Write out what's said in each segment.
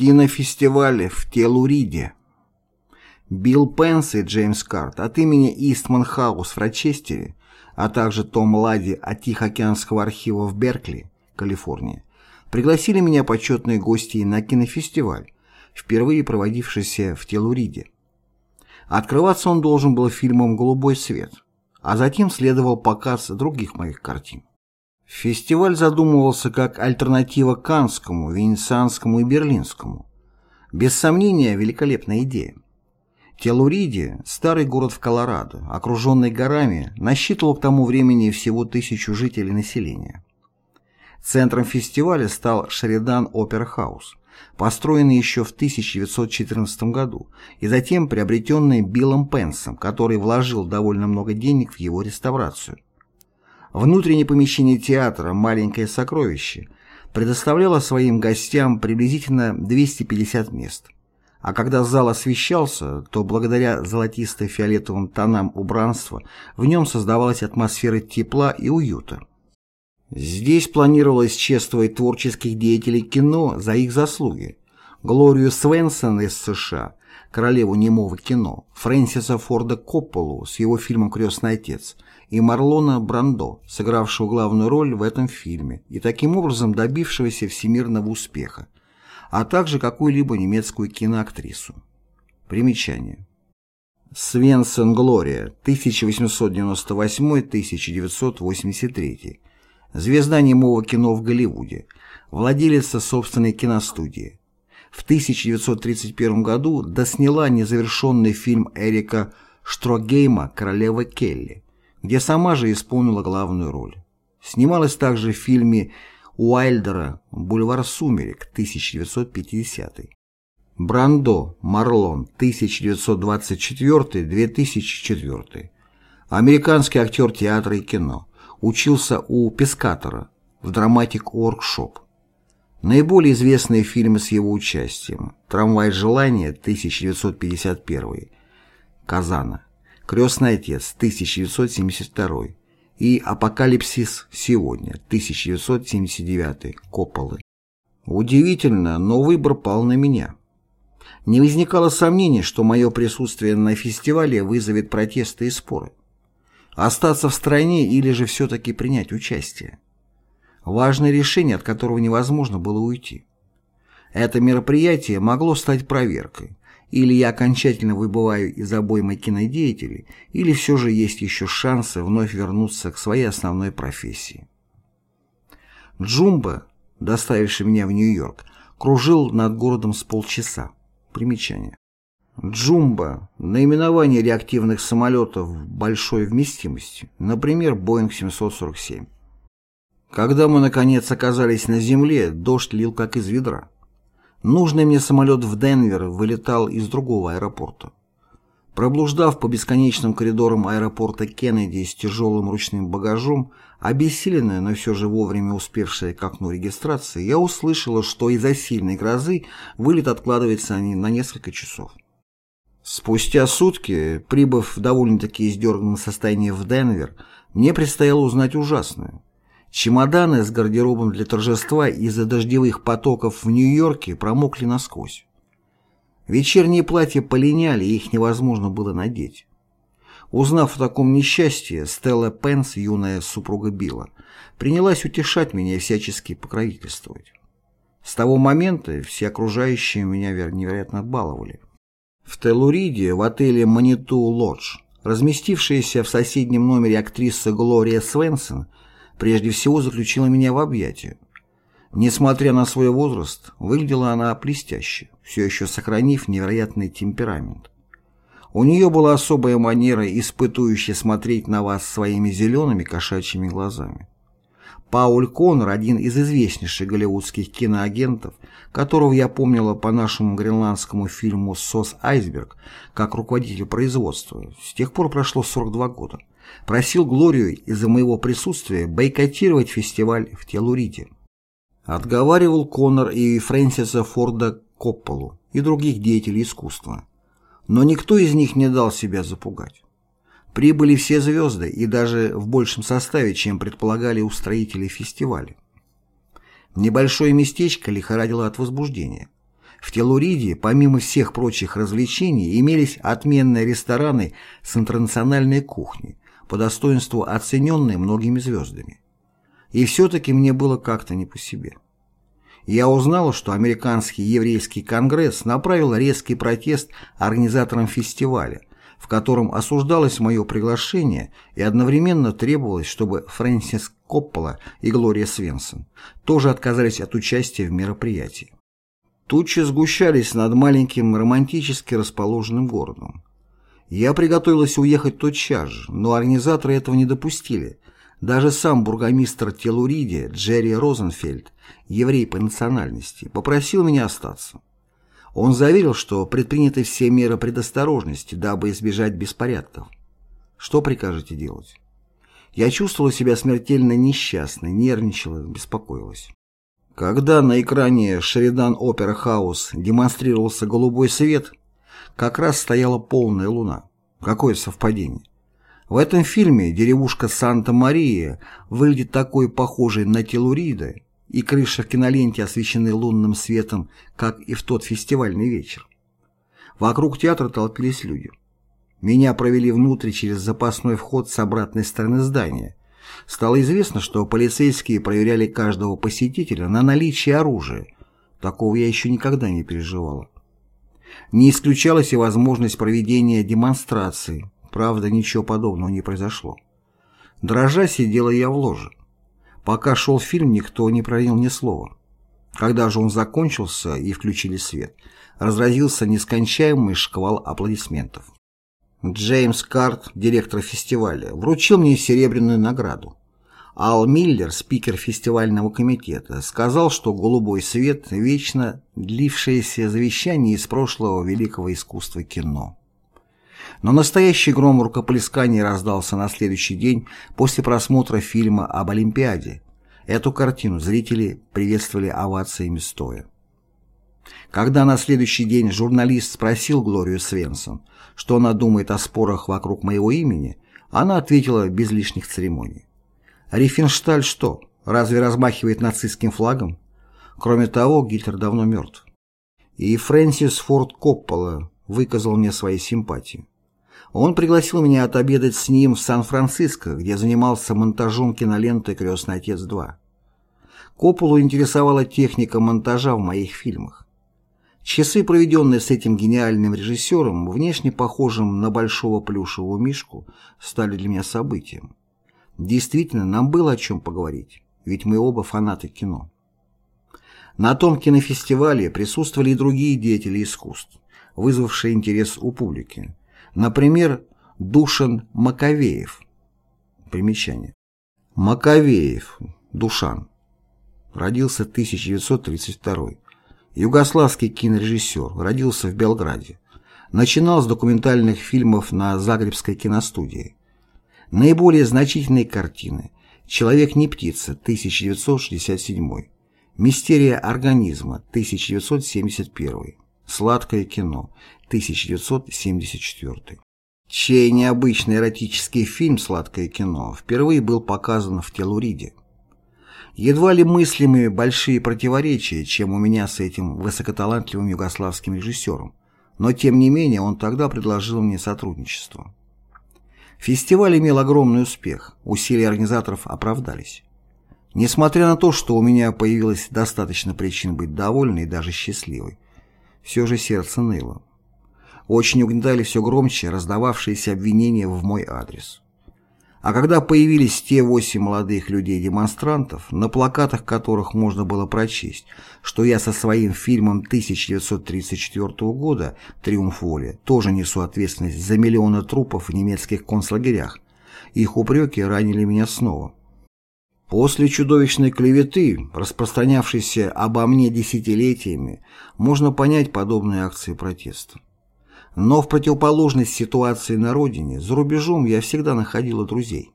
Кинофестиваль в Телуриде. Билл Пенс и Джеймс Карт от имени Истман Хаус в Рочестере, а также Том Лади от Тихоокеанского архива в Беркли, Калифорния, пригласили меня почетные гости на кинофестиваль, впервые проводившийся в Телуриде. Открываться он должен был фильмом «Голубой свет», а затем следовал показ других моих картин. Фестиваль задумывался как альтернатива Канскому, Венецианскому и Берлинскому. Без сомнения, великолепная идея. Телуриди, старый город в Колорадо, окруженный горами, насчитывал к тому времени всего тысячу жителей населения. Центром фестиваля стал Шеридан Опера Хаус, построенный еще в 1914 году и затем приобретенный Биллом Пенсом, который вложил довольно много денег в его реставрацию. Внутреннее помещение театра «Маленькое сокровище» предоставляло своим гостям приблизительно 250 мест. А когда зал освещался, то благодаря золотисто-фиолетовым тонам убранства в нем создавалась атмосфера тепла и уюта. Здесь планировалось чествовать творческих деятелей кино за их заслуги. Глорию Свенсон из США, королеву немого кино, Фрэнсиса Форда Копполу с его фильмом «Крестный отец», и Марлона Брандо, сыгравшего главную роль в этом фильме и таким образом добившегося всемирного успеха, а также какую-либо немецкую киноактрису. Примечание. Свенсон Глория, 1898-1983. Звезда немого кино в Голливуде. Владелица собственной киностудии. В 1931 году досняла незавершенный фильм Эрика Штрогейма «Королева Келли», где сама же исполнила главную роль. Снималась также в фильме Уайльдера «Бульвар сумерек» 1950 Брандо, Марлон, 1924-2004. Американский актер театра и кино. Учился у Пескатора в Драматик Workshop. Наиболее известные фильмы с его участием «Трамвай желания» 1951, «Казана», «Крестный отец» 1972 и «Апокалипсис сегодня» 1979 Копполы. Удивительно, но выбор пал на меня. Не возникало сомнений, что мое присутствие на фестивале вызовет протесты и споры. Остаться в стране или же все-таки принять участие. Важное решение, от которого невозможно было уйти. Это мероприятие могло стать проверкой. Или я окончательно выбываю из обоймы кинодеятелей, или все же есть еще шансы вновь вернуться к своей основной профессии. Джумба, доставивший меня в Нью-Йорк, кружил над городом с полчаса. Примечание. Джумба – наименование реактивных самолетов большой вместимости, например, Boeing 747. Когда мы, наконец, оказались на земле, дождь лил как из ведра. Нужный мне самолет в Денвер вылетал из другого аэропорта. Проблуждав по бесконечным коридорам аэропорта Кеннеди с тяжелым ручным багажом, обессиленная, но все же вовремя успевшая к окну регистрации, я услышала, что из-за сильной грозы вылет откладывается на несколько часов. Спустя сутки, прибыв в довольно-таки издерганном состоянии в Денвер, мне предстояло узнать ужасное. Чемоданы с гардеробом для торжества из-за дождевых потоков в Нью-Йорке промокли насквозь. Вечерние платья полиняли, их невозможно было надеть. Узнав о таком несчастье, Стелла Пенс, юная супруга Билла, принялась утешать меня и всячески покровительствовать. С того момента все окружающие меня невероятно баловали. В Телуриде, в отеле «Маниту Лодж», разместившаяся в соседнем номере актриса Глория Свенсон, прежде всего заключила меня в объятия. Несмотря на свой возраст, выглядела она блестяще, все еще сохранив невероятный темперамент. У нее была особая манера, испытующая смотреть на вас своими зелеными кошачьими глазами. Пауль Коннор, один из известнейших голливудских киноагентов, которого я помнила по нашему гренландскому фильму «Сос Айсберг» как руководитель производства, с тех пор прошло 42 года, просил Глорию из-за моего присутствия бойкотировать фестиваль в Телурите. Отговаривал Коннор и Фрэнсиса Форда Копполу и других деятелей искусства. Но никто из них не дал себя запугать. Прибыли все звезды и даже в большем составе, чем предполагали устроители фестиваля. Небольшое местечко лихорадило от возбуждения. В Телуриде, помимо всех прочих развлечений, имелись отменные рестораны с интернациональной кухней, по достоинству оцененные многими звездами. И все-таки мне было как-то не по себе. Я узнал, что американский еврейский конгресс направил резкий протест организаторам фестиваля, в котором осуждалось мое приглашение и одновременно требовалось, чтобы Фрэнсис Коппола и Глория Свенсон тоже отказались от участия в мероприятии. Тучи сгущались над маленьким романтически расположенным городом. Я приготовилась уехать тотчас же, но организаторы этого не допустили. Даже сам бургомистр Телуриди Джерри Розенфельд, еврей по национальности, попросил меня остаться. Он заверил, что предприняты все меры предосторожности, дабы избежать беспорядков. Что прикажете делать? Я чувствовала себя смертельно несчастной, нервничала, беспокоилась. Когда на экране Шеридан Опера Хаус демонстрировался голубой свет, как раз стояла полная луна. Какое совпадение. В этом фильме деревушка Санта-Мария выглядит такой похожей на Телурида, и крыша в киноленте освещены лунным светом, как и в тот фестивальный вечер. Вокруг театра толпились люди. Меня провели внутрь через запасной вход с обратной стороны здания. Стало известно, что полицейские проверяли каждого посетителя на наличие оружия. Такого я еще никогда не переживала. Не исключалась и возможность проведения демонстрации, правда, ничего подобного не произошло. Дрожа сидела я в ложе. Пока шел фильм, никто не пролил ни слова. Когда же он закончился и включили свет, разразился нескончаемый шквал аплодисментов. Джеймс Карт, директор фестиваля, вручил мне серебряную награду. Ал Миллер, спикер фестивального комитета, сказал, что «Голубой свет» — вечно длившееся завещание из прошлого великого искусства кино. Но настоящий гром рукоплесканий раздался на следующий день после просмотра фильма об Олимпиаде. Эту картину зрители приветствовали овациями стоя. Когда на следующий день журналист спросил Глорию Свенсон, что она думает о спорах вокруг моего имени, она ответила без лишних церемоний. Рифеншталь что, разве размахивает нацистским флагом? Кроме того, Гитлер давно мертв. И Фрэнсис Форд Коппола выказал мне свои симпатии. Он пригласил меня отобедать с ним в Сан-Франциско, где занимался монтажом киноленты «Крестный отец 2». Копполу интересовала техника монтажа в моих фильмах. Часы, проведенные с этим гениальным режиссером, внешне похожим на большого плюшевого мишку, стали для меня событием. Действительно, нам было о чем поговорить, ведь мы оба фанаты кино. На том кинофестивале присутствовали и другие деятели искусств, вызвавшие интерес у публики. Например, Душан Маковеев. Примечание. Маковеев, Душан. Родился в 1932 Югославский кинорежиссер, родился в Белграде. Начинал с документальных фильмов на Загребской киностудии. Наиболее значительные картины «Человек не птица» 1967, «Мистерия организма» 1971, «Сладкое кино» 1974. Чей необычный эротический фильм «Сладкое кино» впервые был показан в Телуриде. Едва ли мыслимые большие противоречия, чем у меня с этим высокоталантливым югославским режиссером, но тем не менее он тогда предложил мне сотрудничество. Фестиваль имел огромный успех, усилия организаторов оправдались. Несмотря на то, что у меня появилось достаточно причин быть довольной и даже счастливой, все же сердце ныло. Очень угнетали все громче раздававшиеся обвинения в мой адрес. А когда появились те восемь молодых людей-демонстрантов, на плакатах которых можно было прочесть, что я со своим фильмом 1934 года «Триумф воли» тоже несу ответственность за миллионы трупов в немецких концлагерях, их упреки ранили меня снова. После чудовищной клеветы, распространявшейся обо мне десятилетиями, можно понять подобные акции протеста. Но в противоположность ситуации на родине, за рубежом я всегда находила друзей.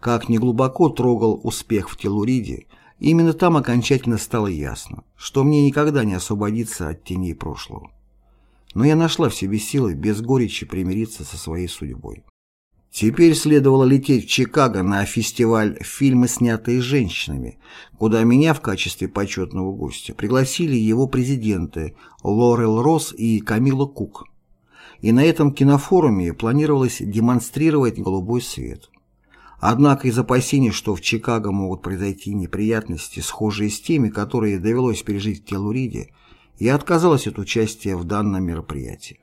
Как ни глубоко трогал успех в Телуриде, именно там окончательно стало ясно, что мне никогда не освободиться от теней прошлого. Но я нашла в себе силы без горечи примириться со своей судьбой. Теперь следовало лететь в Чикаго на фестиваль «Фильмы, снятые женщинами», куда меня в качестве почетного гостя пригласили его президенты Лорел Росс и Камила Кук. И на этом кинофоруме планировалось демонстрировать голубой свет. Однако из опасений, что в Чикаго могут произойти неприятности, схожие с теми, которые довелось пережить в Телуриде, я отказалась от участия в данном мероприятии.